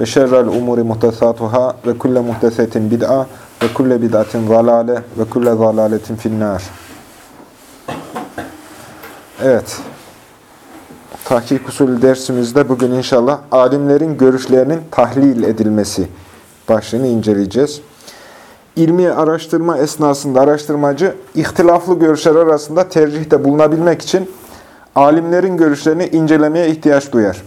ve şerrel umuri muhtesatuhâ ve kulle muhtesetin bid'a ve kulle bid'atin zalale ve kulle zalaletin finnâr. Evet. Tahkik usulü dersimizde bugün inşallah alimlerin görüşlerinin tahlil edilmesi başlığını inceleyeceğiz. İlmi araştırma esnasında araştırmacı ihtilaflı görüşler arasında tercihte bulunabilmek için alimlerin görüşlerini incelemeye ihtiyaç duyar.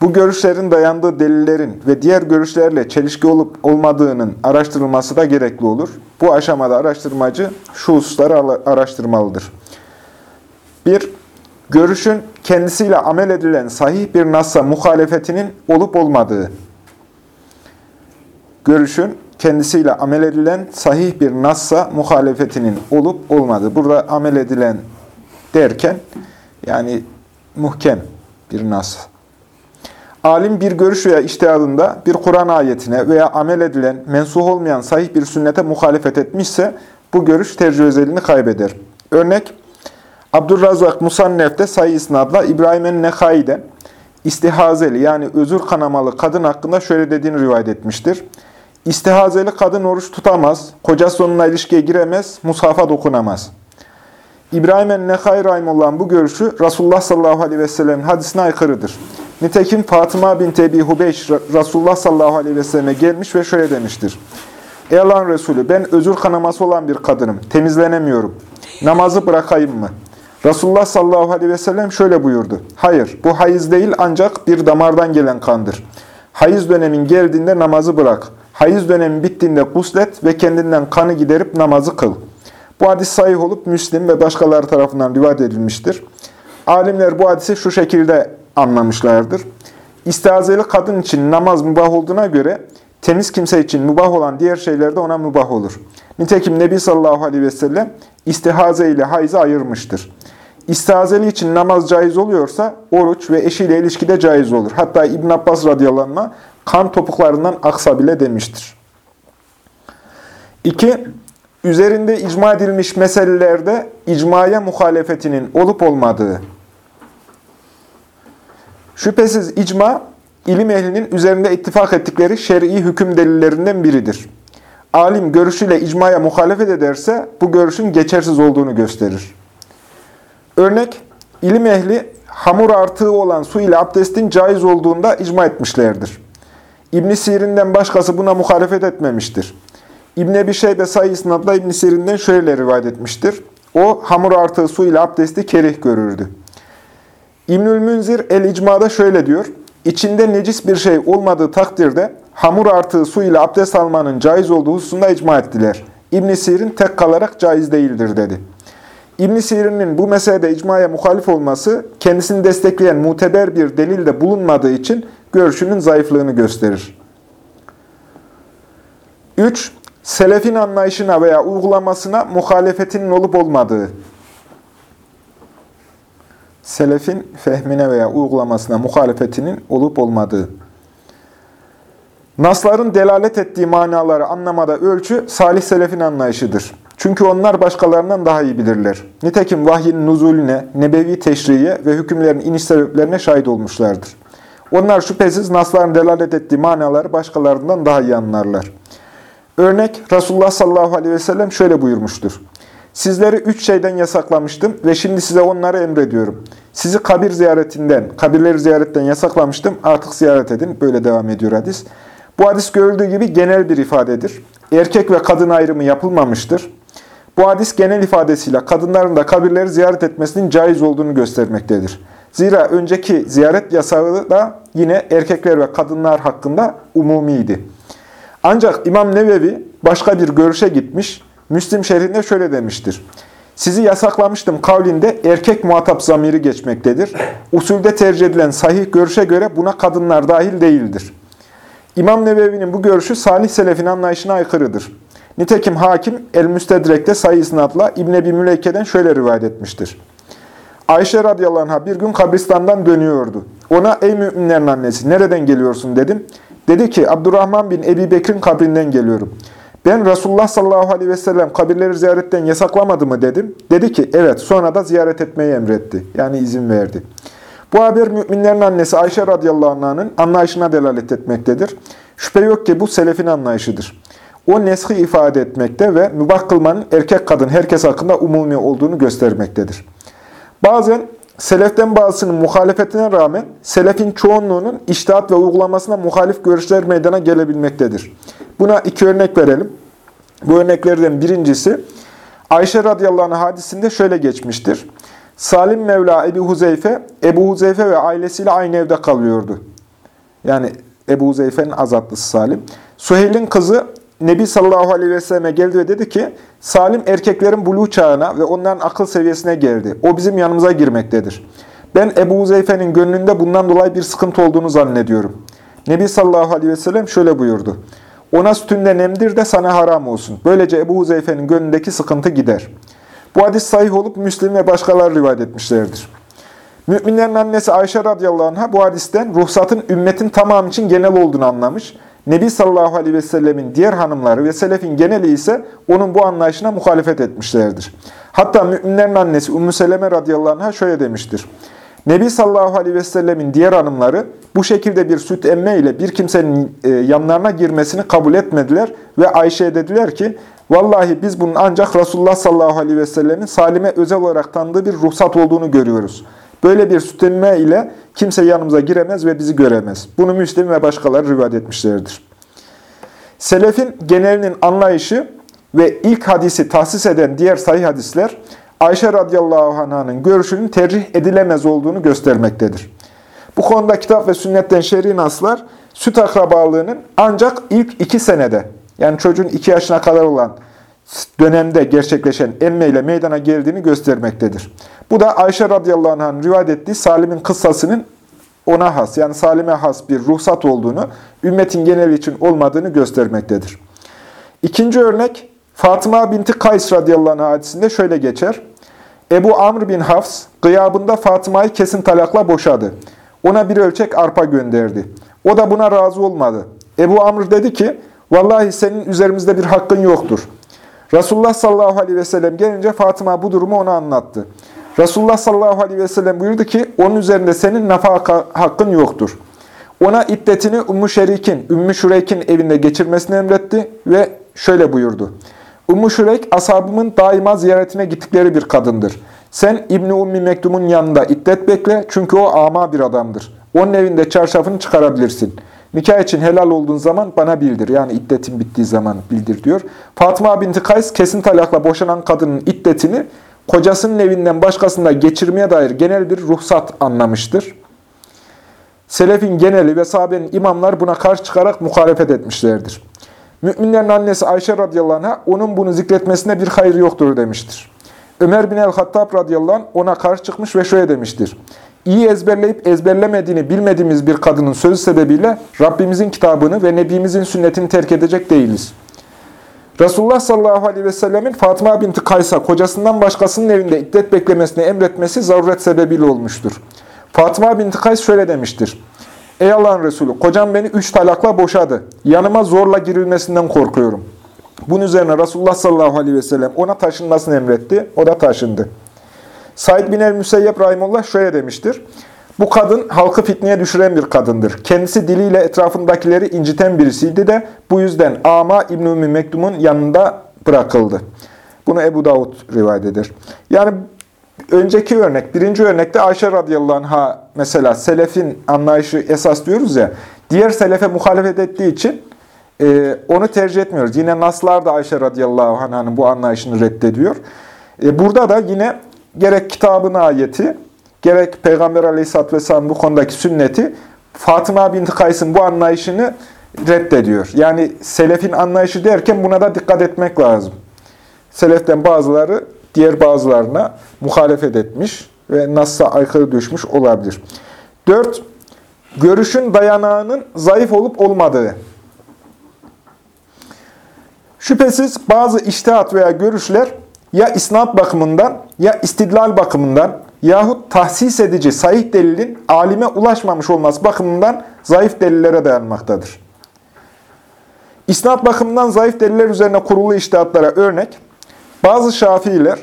Bu görüşlerin dayandığı delillerin ve diğer görüşlerle çelişki olup olmadığının araştırılması da gerekli olur. Bu aşamada araştırmacı şu hususları araştırmalıdır. 1. Görüşün kendisiyle amel edilen sahih bir nassa muhalefetinin olup olmadığı. Görüşün kendisiyle amel edilen sahih bir nassa muhalefetinin olup olmadığı. Burada amel edilen derken yani muhkem bir nas. Alim bir görüş veya iştihadında bir Kur'an ayetine veya amel edilen, mensuh olmayan sahih bir sünnete muhalefet etmişse bu görüş tercih özelliğini kaybeder. Örnek, Abdurrazak Musannef'te sayı isnadla İbrahim'in Nekhai'den istihazeli yani özür kanamalı kadın hakkında şöyle dediğini rivayet etmiştir. İstihazeli kadın oruç tutamaz, kocası onunla ilişkiye giremez, mushafa dokunamaz. İbrahim el-Nekhai Rahimullah'ın bu görüşü Resulullah sallallahu aleyhi ve sellem'in hadisine aykırıdır. Nitekim Fatıma bin Tebi Hubeyş Resulullah sallallahu aleyhi ve selleme gelmiş ve şöyle demiştir. Ey Allah'ın Resulü ben özür kanaması olan bir kadınım, temizlenemiyorum. Namazı bırakayım mı? Resulullah sallallahu aleyhi ve sellem şöyle buyurdu. Hayır, bu hayız değil ancak bir damardan gelen kandır. Hayız dönemin geldiğinde namazı bırak. Hayız dönemi bittiğinde guslet ve kendinden kanı giderip namazı kıl. Bu hadis sahih olup Müslim ve başkaları tarafından rivayet edilmiştir. Alimler bu hadisi şu şekilde anlamışlardır. İstihazeli kadın için namaz mübah olduğuna göre temiz kimse için mübah olan diğer şeyler de ona mübah olur. Nitekim Nebi sallallahu aleyhi ve sellem istihaze ile hayzı ayırmıştır. İstihazeli için namaz caiz oluyorsa oruç ve eşiyle ilişkide caiz olur. Hatta İbn Abbas radıyallahu kan topuklarından aksa bile demiştir. 2. Üzerinde icma edilmiş meselelerde icmaya muhalefetinin olup olmadığı. Şüphesiz icma, ilim ehlinin üzerinde ittifak ettikleri şer'i hüküm delillerinden biridir. Alim görüşüyle icmaya muhalefet ederse bu görüşün geçersiz olduğunu gösterir. Örnek, ilim ehli hamur artığı olan su ile abdestin caiz olduğunda icma etmişlerdir. İbn Sirin'den başkası buna muhalefet etmemiştir. İbn Ebi Şeybe sayı isnadla İbn Sirin'den şöyle rivayet etmiştir. O hamur artığı su ile abdesti kerih görürdü. İbnül Münzir el-İcma'da şöyle diyor. İçinde necis bir şey olmadığı takdirde hamur artığı su ile abdest almanın caiz olduğu hususunda icma ettiler. İbn Sirin tek kalarak caiz değildir dedi. İbn Sirin'in bu meselede icmaya muhalif olması kendisini destekleyen muteber bir delil de bulunmadığı için görüşünün zayıflığını gösterir. 3. Selefin anlayışına veya uygulamasına muhalefetinin olup olmadığı. Selefin fehmine veya uygulamasına muhalefetinin olup olmadığı. Nasların delalet ettiği manaları anlamada ölçü salih selefin anlayışıdır. Çünkü onlar başkalarından daha iyi bilirler. Nitekim vahyin nuzulüne, nebevi teşriye ve hükümlerin iniş sebeplerine şahit olmuşlardır. Onlar şüphesiz nasların delalet ettiği manaları başkalarından daha iyi anlarlar. Örnek Resulullah sallallahu aleyhi ve sellem şöyle buyurmuştur. Sizleri üç şeyden yasaklamıştım ve şimdi size onları emrediyorum. Sizi kabir ziyaretinden, kabirleri ziyaretten yasaklamıştım. Artık ziyaret edin. Böyle devam ediyor hadis. Bu hadis görüldüğü gibi genel bir ifadedir. Erkek ve kadın ayrımı yapılmamıştır. Bu hadis genel ifadesiyle kadınların da kabirleri ziyaret etmesinin caiz olduğunu göstermektedir. Zira önceki ziyaret yasağı da yine erkekler ve kadınlar hakkında umumiydi. Ancak İmam Nevevi başka bir görüşe gitmiş, Müslim şehrinde şöyle demiştir. Sizi yasaklamıştım kavlinde erkek muhatap zamiri geçmektedir. Usulde tercih edilen sahih görüşe göre buna kadınlar dahil değildir. İmam Nevevi'nin bu görüşü Salih Selef'in anlayışına aykırıdır. Nitekim hakim El-Müstedrek'te sayı isnatla İbn Ebi Müleyke'den şöyle rivayet etmiştir. Ayşe radıyallahu anh'a bir gün kabristandan dönüyordu. Ona ey müminlerin annesi nereden geliyorsun dedim. Dedi ki Abdurrahman bin Ebi Bekir'in kabrinden geliyorum. Ben Resulullah sallallahu aleyhi ve sellem kabirleri ziyaretten yasaklamadı mı dedim. Dedi ki evet sonra da ziyaret etmeyi emretti. Yani izin verdi. Bu haber müminlerin annesi Ayşe radıyallahu anh'ın anlayışına delalet etmektedir. Şüphe yok ki bu selefin anlayışıdır. O neshi ifade etmekte ve mübah kılmanın erkek kadın herkes hakkında umumi olduğunu göstermektedir. Bazen seleften bazısının muhalefetine rağmen selefin çoğunluğunun iştihat ve uygulamasına muhalif görüşler meydana gelebilmektedir. Buna iki örnek verelim. Bu örneklerden birincisi Ayşe radıyallahu anh hadisinde şöyle geçmiştir. Salim Mevla Ebu Huzeyfe, Ebu Huzeyfe ve ailesiyle aynı evde kalıyordu. Yani Ebu Huzeyfe'nin azatlısı Salim. Suheyl'in kızı Nebi sallallahu aleyhi ve selleme geldi ve dedi ki, Salim erkeklerin buluğ çağına ve onların akıl seviyesine geldi. O bizim yanımıza girmektedir. Ben Ebu Huzeyfe'nin gönlünde bundan dolayı bir sıkıntı olduğunu zannediyorum. Nebi sallallahu aleyhi ve sellem şöyle buyurdu. Ona sütünden emdir de sana haram olsun. Böylece Ebu Huzeyfe'nin gönlündeki sıkıntı gider. Bu hadis sahih olup Müslim ve başkaları rivayet etmişlerdir. Müminlerin annesi Ayşe radıyallahu anh'a bu hadisten ruhsatın ümmetin tamamı için genel olduğunu anlamış. Nebi sallallahu aleyhi ve sellemin diğer hanımları ve selefin geneli ise onun bu anlayışına muhalefet etmişlerdir. Hatta müminlerin annesi Ümmü Seleme radıyallahu anh'a şöyle demiştir. Nebi sallallahu aleyhi ve sellemin diğer hanımları bu şekilde bir süt emme ile bir kimsenin e, yanlarına girmesini kabul etmediler ve Ayşe'ye dediler ki, Vallahi biz bunun ancak Resulullah sallallahu aleyhi ve sellemin Salim'e özel olarak tanıdığı bir ruhsat olduğunu görüyoruz. Böyle bir süt emme ile kimse yanımıza giremez ve bizi göremez. Bunu Müslim ve başkaları rivayet etmişlerdir. Selefin genelinin anlayışı ve ilk hadisi tahsis eden diğer sahih hadisler, Ayşe radıyallahu anh'ın görüşünün tercih edilemez olduğunu göstermektedir. Bu konuda kitap ve sünnetten şer'i naslar, süt akrabalığının ancak ilk iki senede, yani çocuğun iki yaşına kadar olan dönemde gerçekleşen emme ile meydana geldiğini göstermektedir. Bu da Ayşe radıyallahu anh'ın rivayet ettiği Salim'in kıssasının ona has, yani Salim'e has bir ruhsat olduğunu, ümmetin geneli için olmadığını göstermektedir. İkinci örnek, Fatıma binti Kays radıyallahu anh hadisinde şöyle geçer. Ebu Amr bin Hafs, gıyabında Fatıma'yı kesin talakla boşadı. Ona bir ölçek arpa gönderdi. O da buna razı olmadı. Ebu Amr dedi ki, Vallahi senin üzerimizde bir hakkın yoktur. Resulullah sallallahu aleyhi ve sellem gelince Fatıma bu durumu ona anlattı. Resulullah sallallahu aleyhi ve sellem buyurdu ki, onun üzerinde senin nafaka hakkın yoktur. Ona iddetini Ümmü Şerik'in, Ümmü Şureyk'in evinde geçirmesini emretti ve şöyle buyurdu. Ümmü Şureyk, ashabımın daima ziyaretine gittikleri bir kadındır. Sen İbni Ummi Mektum'un yanında iddet bekle çünkü o ama bir adamdır. Onun evinde çarşafını çıkarabilirsin. Nikah için helal olduğun zaman bana bildir. Yani iddetin bittiği zaman bildir diyor. Fatıma binti Kays kesin talakla boşanan kadının iddetini kocasının evinden başkasında geçirmeye dair genel bir ruhsat anlamıştır. Selefin geneli ve sahabenin imamlar buna karşı çıkarak muhalefet etmişlerdir. Müminlerin annesi Ayşe radıyallahu anh'a onun bunu zikretmesine bir hayır yoktur demiştir. Ömer bin el-Hattab radıyallahu anh ona karşı çıkmış ve şöyle demiştir. İyi ezberleyip ezberlemediğini bilmediğimiz bir kadının sözü sebebiyle Rabbimizin kitabını ve Nebimizin sünnetini terk edecek değiliz. Resulullah sallallahu aleyhi ve sellemin Fatıma binti Kaysa kocasından başkasının evinde iddet beklemesini emretmesi zaruret sebebiyle olmuştur. Fatıma binti Kays şöyle demiştir. Ey Allah'ın Resulü, kocam beni üç talakla boşadı. Yanıma zorla girilmesinden korkuyorum. Bunun üzerine Resulullah sallallahu aleyhi ve sellem ona taşınmasını emretti. O da taşındı. Said bin el-Müseyyep Rahimullah şöyle demiştir. Bu kadın halkı fitneye düşüren bir kadındır. Kendisi diliyle etrafındakileri inciten birisiydi de bu yüzden Ama İbn-i Mektum'un yanında bırakıldı. Bunu Ebu Davud rivayet eder. Yani önceki örnek, birinci örnekte Ayşe radıyallahu anh'a mesela selefin anlayışı esas diyoruz ya, diğer selefe muhalefet ettiği için e, onu tercih etmiyoruz. Yine Naslar da Ayşe radıyallahu anh'ın bu anlayışını reddediyor. E, burada da yine gerek kitabın ayeti, gerek Peygamber aleyhisselatü vesselam bu konudaki sünneti Fatıma binti Kays'ın bu anlayışını reddediyor. Yani selefin anlayışı derken buna da dikkat etmek lazım. Seleften bazıları diğer bazılarına muhalefet etmiş ve Nas'a aykırı düşmüş olabilir. Dört, Görüşün dayanağının zayıf olup olmadığı. Şüphesiz bazı iştihat veya görüşler ya isnat bakımından ya istidlal bakımından yahut tahsis edici sahih delilin alime ulaşmamış olması bakımından zayıf delillere dayanmaktadır. İsnat bakımından zayıf deliller üzerine kurulu iştihatlara örnek, bazı şafiiler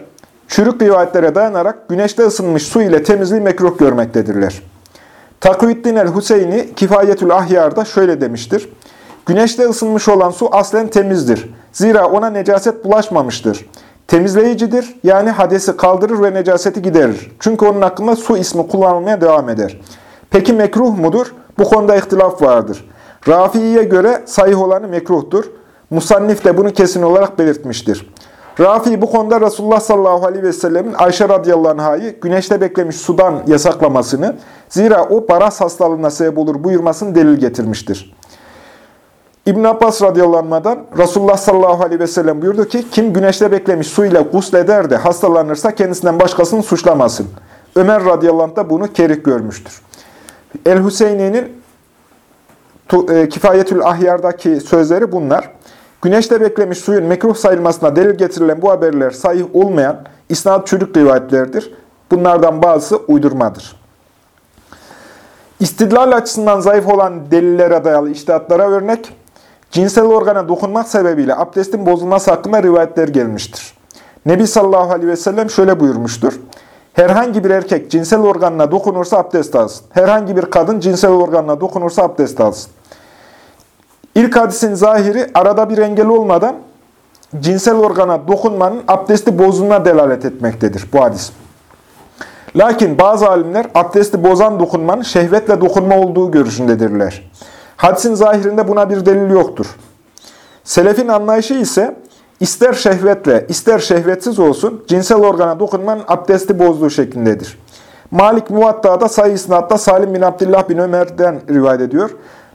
çürük rivayetlere dayanarak güneşte ısınmış su ile temizliği mekruh görmektedirler. Takviddin el-Hüseyni Kifayetül Ahyar'da şöyle demiştir. Güneşte ısınmış olan su aslen temizdir. Zira ona necaset bulaşmamıştır. Temizleyicidir, yani hadesi kaldırır ve necaseti giderir. Çünkü onun hakkında su ismi kullanılmaya devam eder. Peki mekruh mudur? Bu konuda ihtilaf vardır. Rafi'ye göre sayih olanı mekruhtur. Musannif de bunu kesin olarak belirtmiştir. Rafi bu konuda Resulullah sallallahu aleyhi ve sellemin Ayşe radıyallahu anh'ı güneşte beklemiş sudan yasaklamasını, zira o baras hastalığına sebep olur buyurmasını delil getirmiştir. İbn Abbas radıyallahu Resulullah sallallahu aleyhi ve sellem buyurdu ki, kim güneşte beklemiş su ile gusleder de hastalanırsa kendisinden başkasını suçlamasın. Ömer radıyallahu anh da bunu kerih görmüştür. El-Hüseyni'nin e, Kifayetül Ahyar'daki sözleri bunlar. Güneşte beklemiş suyun mekruh sayılmasına delil getirilen bu haberler sahih olmayan isnat çürük rivayetlerdir. Bunlardan bazısı uydurmadır. İstidlal açısından zayıf olan delillere dayalı iştihatlara örnek, cinsel organa dokunmak sebebiyle abdestin bozulması hakkında rivayetler gelmiştir. Nebi sallallahu aleyhi ve sellem şöyle buyurmuştur. Herhangi bir erkek cinsel organına dokunursa abdest alsın. Herhangi bir kadın cinsel organına dokunursa abdest alsın. İlk hadisin zahiri arada bir engel olmadan cinsel organa dokunmanın abdesti bozduğuna delalet etmektedir bu hadis. Lakin bazı alimler abdesti bozan dokunmanın şehvetle dokunma olduğu görüşündedirler. Hadisin zahirinde buna bir delil yoktur. Selefin anlayışı ise ister şehvetle ister şehvetsiz olsun cinsel organa dokunmanın abdesti bozduğu şeklindedir. Malik Muvatta'da sayı isnatta Salim bin Abdullah bin Ömer'den rivayet ediyor.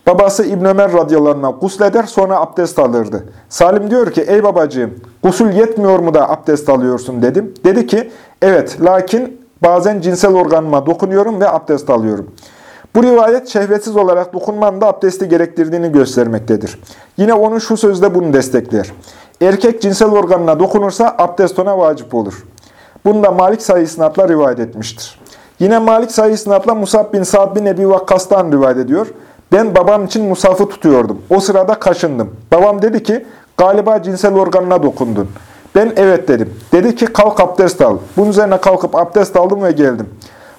Babası İbn Ömer radıyallahu gusleder sonra abdest alırdı. Salim diyor ki ey babacığım gusül yetmiyor mu da abdest alıyorsun dedim. Dedi ki evet lakin bazen cinsel organıma dokunuyorum ve abdest alıyorum. Bu rivayet şehvetsiz olarak dokunmanın da abdesti gerektirdiğini göstermektedir. Yine onun şu sözde bunu destekler. Erkek cinsel organına dokunursa abdest ona vacip olur. Bunu da Malik sayı isnatla rivayet etmiştir. Yine Malik sayı isnatla Musab bin Sa'd bin Ebi Vakkas'tan rivayet ediyor. Ben babam için musafı tutuyordum. O sırada kaşındım. Babam dedi ki, galiba cinsel organına dokundun. Ben evet dedim. Dedi ki, kalk abdest al. Bunun üzerine kalkıp abdest aldım ve geldim.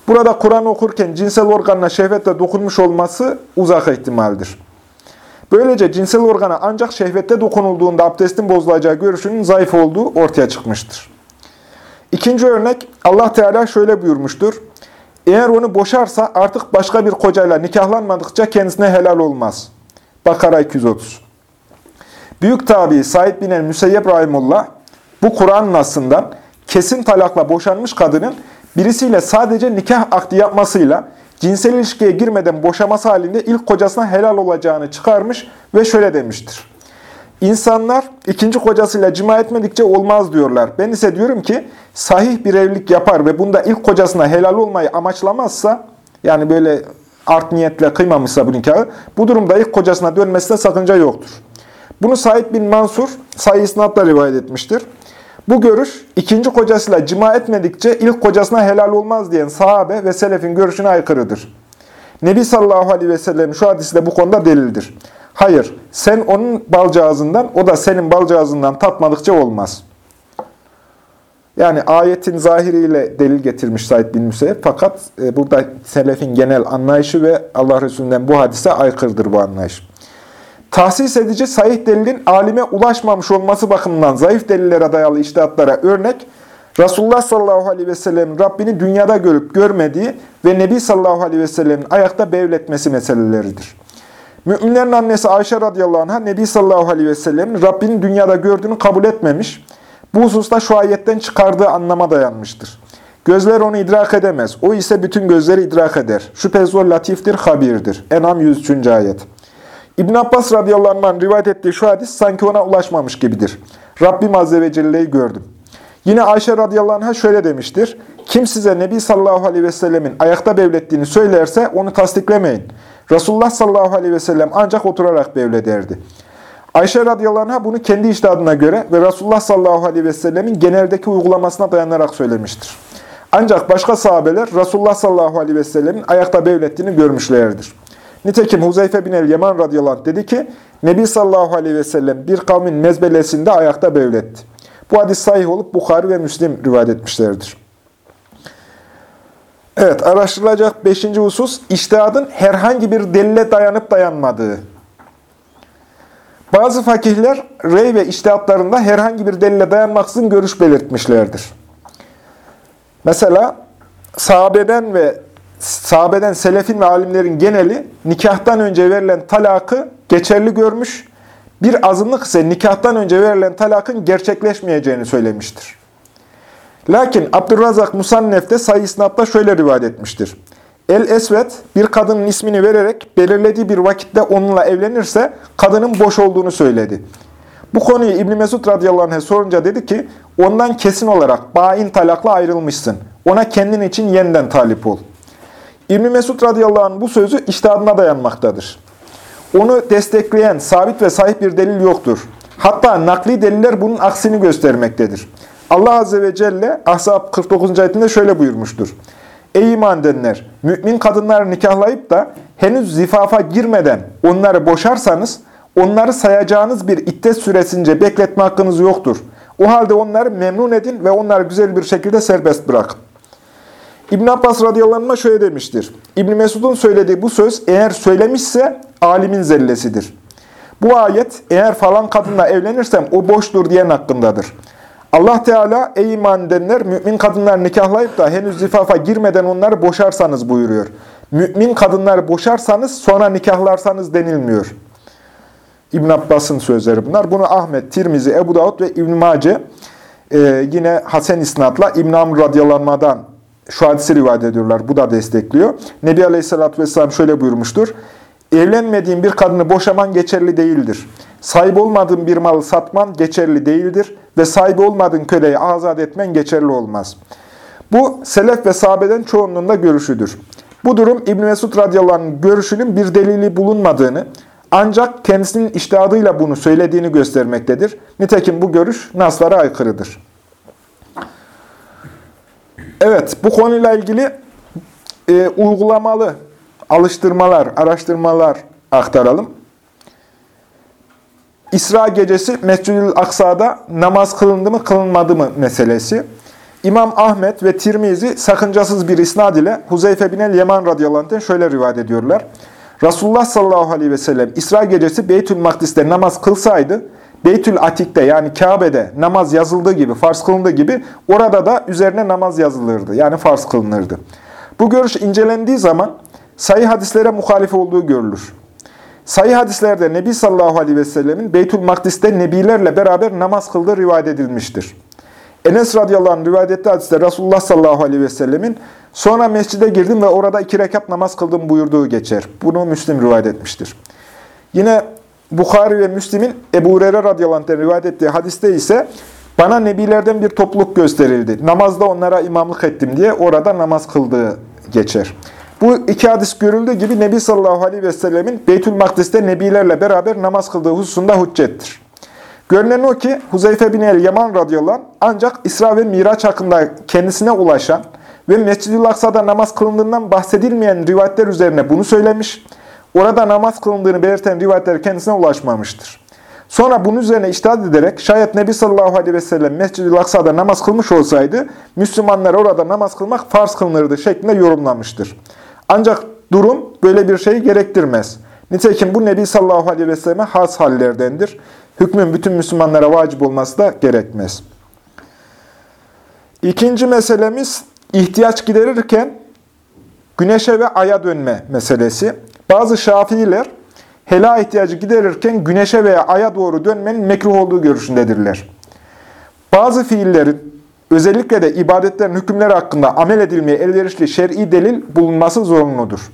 Burada Kur'an okurken cinsel organına şehvetle dokunmuş olması uzak ihtimaldir. Böylece cinsel organa ancak şehvette dokunulduğunda abdestin bozulacağı görüşünün zayıf olduğu ortaya çıkmıştır. İkinci örnek, Allah Teala şöyle buyurmuştur. Eğer onu boşarsa artık başka bir kocayla nikahlanmadıkça kendisine helal olmaz. Bakara 230. Büyük tabi Said bin el-Müseyyep Rahimullah bu Kur'an nasından kesin talakla boşanmış kadının birisiyle sadece nikah akdi yapmasıyla cinsel ilişkiye girmeden boşaması halinde ilk kocasına helal olacağını çıkarmış ve şöyle demiştir. İnsanlar ikinci kocasıyla cima etmedikçe olmaz diyorlar. Ben ise diyorum ki sahih bir evlilik yapar ve bunda ilk kocasına helal olmayı amaçlamazsa, yani böyle art niyetle kıymamışsa bu nikahı, bu durumda ilk kocasına dönmesine sakınca yoktur. Bunu Said bin Mansur sayı isnatla rivayet etmiştir. Bu görüş ikinci kocasıyla cima etmedikçe ilk kocasına helal olmaz diyen sahabe ve selefin görüşüne aykırıdır. Nebi sallallahu aleyhi ve sellem şu hadisi de bu konuda delildir. Hayır, sen onun balcağızından, o da senin balcağızından tatmadıkça olmaz. Yani ayetin zahiriyle delil getirmiş Said bin Müseyyep. Fakat e, burada selefin genel anlayışı ve Allah Resulü'nden bu hadise aykırıdır bu anlayış. Tahsis edici sahih delilin alime ulaşmamış olması bakımından zayıf delillere dayalı iştihatlara örnek, Resulullah sallallahu aleyhi ve sellem Rabbini dünyada görüp görmediği ve Nebi sallallahu aleyhi ve sellemin ayakta bevletmesi meseleleridir. Müminlerin annesi Ayşe radıyallahu anh'a Nebi sallallahu aleyhi ve sellemin Rabbinin dünyada gördüğünü kabul etmemiş. Bu hususta şu ayetten çıkardığı anlama dayanmıştır. Gözler onu idrak edemez. O ise bütün gözleri idrak eder. Şüphesiz o latiftir, habirdir. Enam 103. ayet. İbn Abbas radıyallahu anh rivayet ettiği şu hadis sanki ona ulaşmamış gibidir. Rabbim azze ve celle'yi gördüm. Yine Ayşe radıyallahu anh'a şöyle demiştir. Kim size Nebi sallallahu aleyhi ve sellemin ayakta bevlettiğini söylerse onu tasdiklemeyin. Resulullah sallallahu aleyhi ve sellem ancak oturarak bevlederdi. Ayşe radıyallahu anh'a bunu kendi iştihadına göre ve Resulullah sallallahu aleyhi ve sellemin geneldeki uygulamasına dayanarak söylemiştir. Ancak başka sahabeler Resulullah sallallahu aleyhi ve sellemin ayakta bevlettiğini görmüşlerdir. Nitekim Huzeyfe bin el-Yaman radıyallahu anh dedi ki, Nebi sallallahu aleyhi ve sellem bir kavmin mezbelesinde ayakta bevletti. Bu hadis sahih olup Bukhari ve Müslim rivayet etmişlerdir. Evet, araştırılacak beşinci husus, iştihadın herhangi bir delile dayanıp dayanmadığı. Bazı fakihler, rey ve iştihatlarında herhangi bir delile dayanmaksızın görüş belirtmişlerdir. Mesela, sahabeden ve sahabeden selefin ve alimlerin geneli nikahtan önce verilen talakı geçerli görmüş, bir azınlık ise nikahtan önce verilen talakın gerçekleşmeyeceğini söylemiştir. Lakin Abdurrazak Musannef'te sayı isnatta şöyle rivayet etmiştir. El-Esvet bir kadının ismini vererek belirlediği bir vakitte onunla evlenirse kadının boş olduğunu söyledi. Bu konuyu İbn Mesud radıyallahu anh'a sorunca dedi ki ondan kesin olarak bain talakla ayrılmışsın. Ona kendin için yeniden talip ol. İbn Mesud radıyallahu anh bu sözü iştihadına dayanmaktadır. Onu destekleyen sabit ve sahip bir delil yoktur. Hatta nakli deliller bunun aksini göstermektedir. Allah Azze ve Celle Ahzab 49. ayetinde şöyle buyurmuştur. Ey iman edenler! Mümin kadınları nikahlayıp da henüz zifafa girmeden onları boşarsanız, onları sayacağınız bir iddet süresince bekletme hakkınız yoktur. O halde onları memnun edin ve onları güzel bir şekilde serbest bırakın. İbn Abbas radıyallahu anh şöyle demiştir. İbn Mesud'un söylediği bu söz eğer söylemişse alimin zellesidir. Bu ayet eğer falan kadınla evlenirsem o boştur diyen hakkındadır. Allah Teala ey iman edenler mümin kadınlar nikahlayıp da henüz zifafa girmeden onları boşarsanız buyuruyor. Mümin kadınları boşarsanız sonra nikahlarsanız denilmiyor. İbn Abbas'ın sözleri bunlar. Bunu Ahmet, Tirmizi, Ebu Davud ve İbn Mace e, yine Hasen İsnat'la İbn Amr radyalanmadan şu hadisi rivayet ediyorlar. Bu da destekliyor. Nebi Aleyhisselatü Vesselam şöyle buyurmuştur. Evlenmediğin bir kadını boşaman geçerli değildir. Sahip olmadığın bir malı satman geçerli değildir ve sahibi olmadığın köleyi azat etmen geçerli olmaz. Bu selef ve sahabeden çoğunluğun görüşüdür. Bu durum İbn Mesud radıyallahu görüşünün bir delili bulunmadığını ancak kendisinin iştihadıyla bunu söylediğini göstermektedir. Nitekim bu görüş naslara aykırıdır. Evet, bu konuyla ilgili e, uygulamalı alıştırmalar, araştırmalar aktaralım. İsra gecesi Mescid-ül Aksa'da namaz kılındı mı kılınmadı mı meselesi. İmam Ahmet ve Tirmizi sakıncasız bir isnad ile Huzeyfe bin el-Yeman radıyallahu şöyle rivayet ediyorlar. Resulullah sallallahu aleyhi ve sellem İsra gecesi Beytül Makdis'te namaz kılsaydı, Beytül Atik'te yani Kabe'de namaz yazıldığı gibi, farz kılındığı gibi orada da üzerine namaz yazılırdı. Yani farz kılınırdı. Bu görüş incelendiği zaman sayı hadislere muhalif olduğu görülür. Sayı hadislerde Nebi sallallahu aleyhi ve sellemin Beytül Makdis'te nebilerle beraber namaz kıldığı rivayet edilmiştir. Enes radıyallahu anh rivayet ettiği hadiste Resulullah sallallahu aleyhi ve sellemin sonra mescide girdim ve orada iki rekat namaz kıldım buyurduğu geçer. Bunu Müslim rivayet etmiştir. Yine Bukhari ve Müslim'in Ebu Hureyre radıyallahu anh'ten rivayet ettiği hadiste ise bana nebilerden bir topluluk gösterildi. Namazda onlara imamlık ettim diye orada namaz kıldığı geçer. Bu iki hadis görüldüğü gibi Nebi sallallahu aleyhi ve sellemin Beytül Makdis'te nebilerle beraber namaz kıldığı hususunda hüccettir. Görünen o ki Huzeyfe bin el-Yaman radıyallahu anh, ancak İsra ve Miraç hakkında kendisine ulaşan ve Mescid-i Aksa'da namaz kılındığından bahsedilmeyen rivayetler üzerine bunu söylemiş. Orada namaz kılındığını belirten rivayetler kendisine ulaşmamıştır. Sonra bunun üzerine iştahat ederek şayet Nebi sallallahu aleyhi ve sellem Mescid-i Aksa'da namaz kılmış olsaydı Müslümanlar orada namaz kılmak farz kılınırdı şeklinde yorumlamıştır. Ancak durum böyle bir şey gerektirmez. Nitekim bu Nebi sallallahu aleyhi ve selleme has hallerdendir. Hükmün bütün Müslümanlara vacip olması da gerekmez. İkinci meselemiz ihtiyaç giderirken güneşe ve aya dönme meselesi. Bazı şafiiler helal ihtiyacı giderirken güneşe veya aya doğru dönmenin mekruh olduğu görüşündedirler. Bazı fiillerin özellikle de ibadetlerin hükümleri hakkında amel edilmeye elverişli şer'i delil bulunması zorunludur.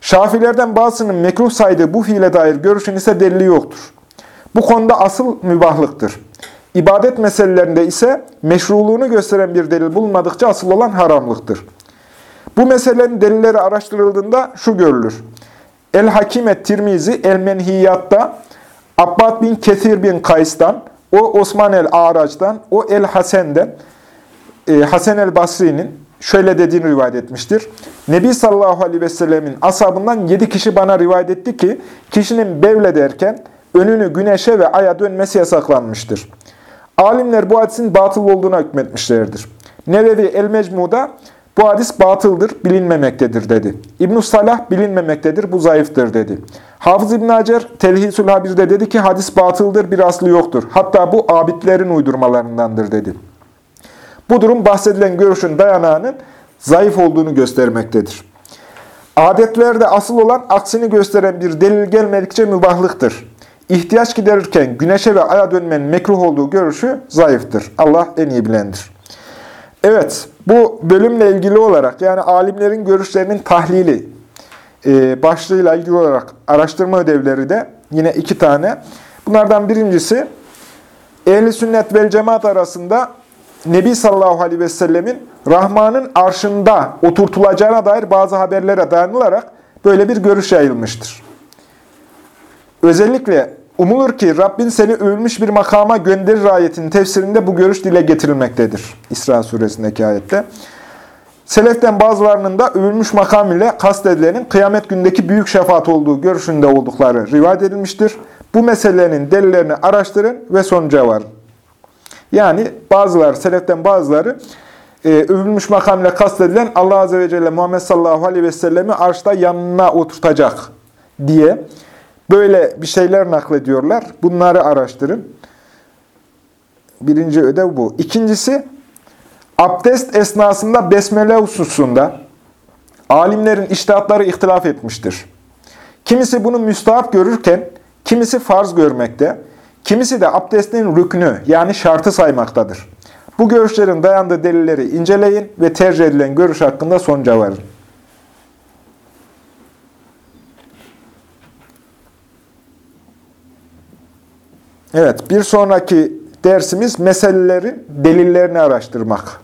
Şafilerden bazısının mekruh saydığı bu fiile dair görüşün ise delili yoktur. Bu konuda asıl mübahlıktır. İbadet meselelerinde ise meşruluğunu gösteren bir delil bulunmadıkça asıl olan haramlıktır. Bu meselenin delilleri araştırıldığında şu görülür. El-Hakim et-Tirmizi El-Menhiyyat'ta Abbad bin Kethir bin Kays'tan, o Osman el-Araç'tan, o El-Hasen'den, e, Hasen el-Basri'nin şöyle dediğini rivayet etmiştir. Nebi sallallahu aleyhi ve sellemin ashabından yedi kişi bana rivayet etti ki, kişinin bevle derken önünü güneşe ve aya dönmesi yasaklanmıştır. Alimler bu hadisin batıl olduğuna hükmetmişlerdir. Nevevi el-Mecmu'da bu hadis batıldır, bilinmemektedir dedi. ibn Salah bilinmemektedir, bu zayıftır dedi. Hafız İbn Hacer Telhisül Habir'de dedi ki hadis batıldır, bir aslı yoktur. Hatta bu abidlerin uydurmalarındandır dedi. Bu durum bahsedilen görüşün dayanağının zayıf olduğunu göstermektedir. Adetlerde asıl olan aksini gösteren bir delil gelmedikçe mübahlıktır. İhtiyaç giderirken güneşe ve aya dönmenin mekruh olduğu görüşü zayıftır. Allah en iyi bilendir. Evet, bu bölümle ilgili olarak yani alimlerin görüşlerinin tahlili e, başlığıyla ilgili olarak araştırma ödevleri de yine iki tane. Bunlardan birincisi ehli sünnet vel cemaat arasında Nebi sallallahu aleyhi ve sellemin Rahman'ın arşında oturtulacağına dair bazı haberlere dayanılarak böyle bir görüş yayılmıştır. Özellikle umulur ki Rabbin seni övülmüş bir makama gönderir ayetinin tefsirinde bu görüş dile getirilmektedir. İsra suresindeki ayette. Seleften bazılarının da övülmüş makam ile kastedilenin kıyamet gündeki büyük şefaat olduğu görüşünde oldukları rivayet edilmiştir. Bu meselenin delillerini araştırın ve sonuca varın. Yani bazıları, seleften bazıları e, övülmüş makam ile kastedilen Allah Azze ve Celle Muhammed sallallahu aleyhi ve sellemi arşta yanına oturtacak diye böyle bir şeyler naklediyorlar. Bunları araştırın. Birinci ödev bu. İkincisi, abdest esnasında besmele hususunda alimlerin iştihatları ihtilaf etmiştir. Kimisi bunu müstahap görürken, kimisi farz görmekte, kimisi de abdestin rüknü yani şartı saymaktadır. Bu görüşlerin dayandığı delilleri inceleyin ve tercih edilen görüş hakkında sonuca varın. Evet, bir sonraki dersimiz meselelerin delillerini araştırmak.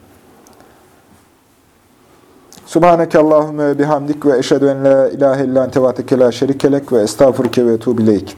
Subhaneke Allahümme bihamdik ve eşhedü en la ilahe illa ente ve şerikelek ve estağfurke ve etubileyk.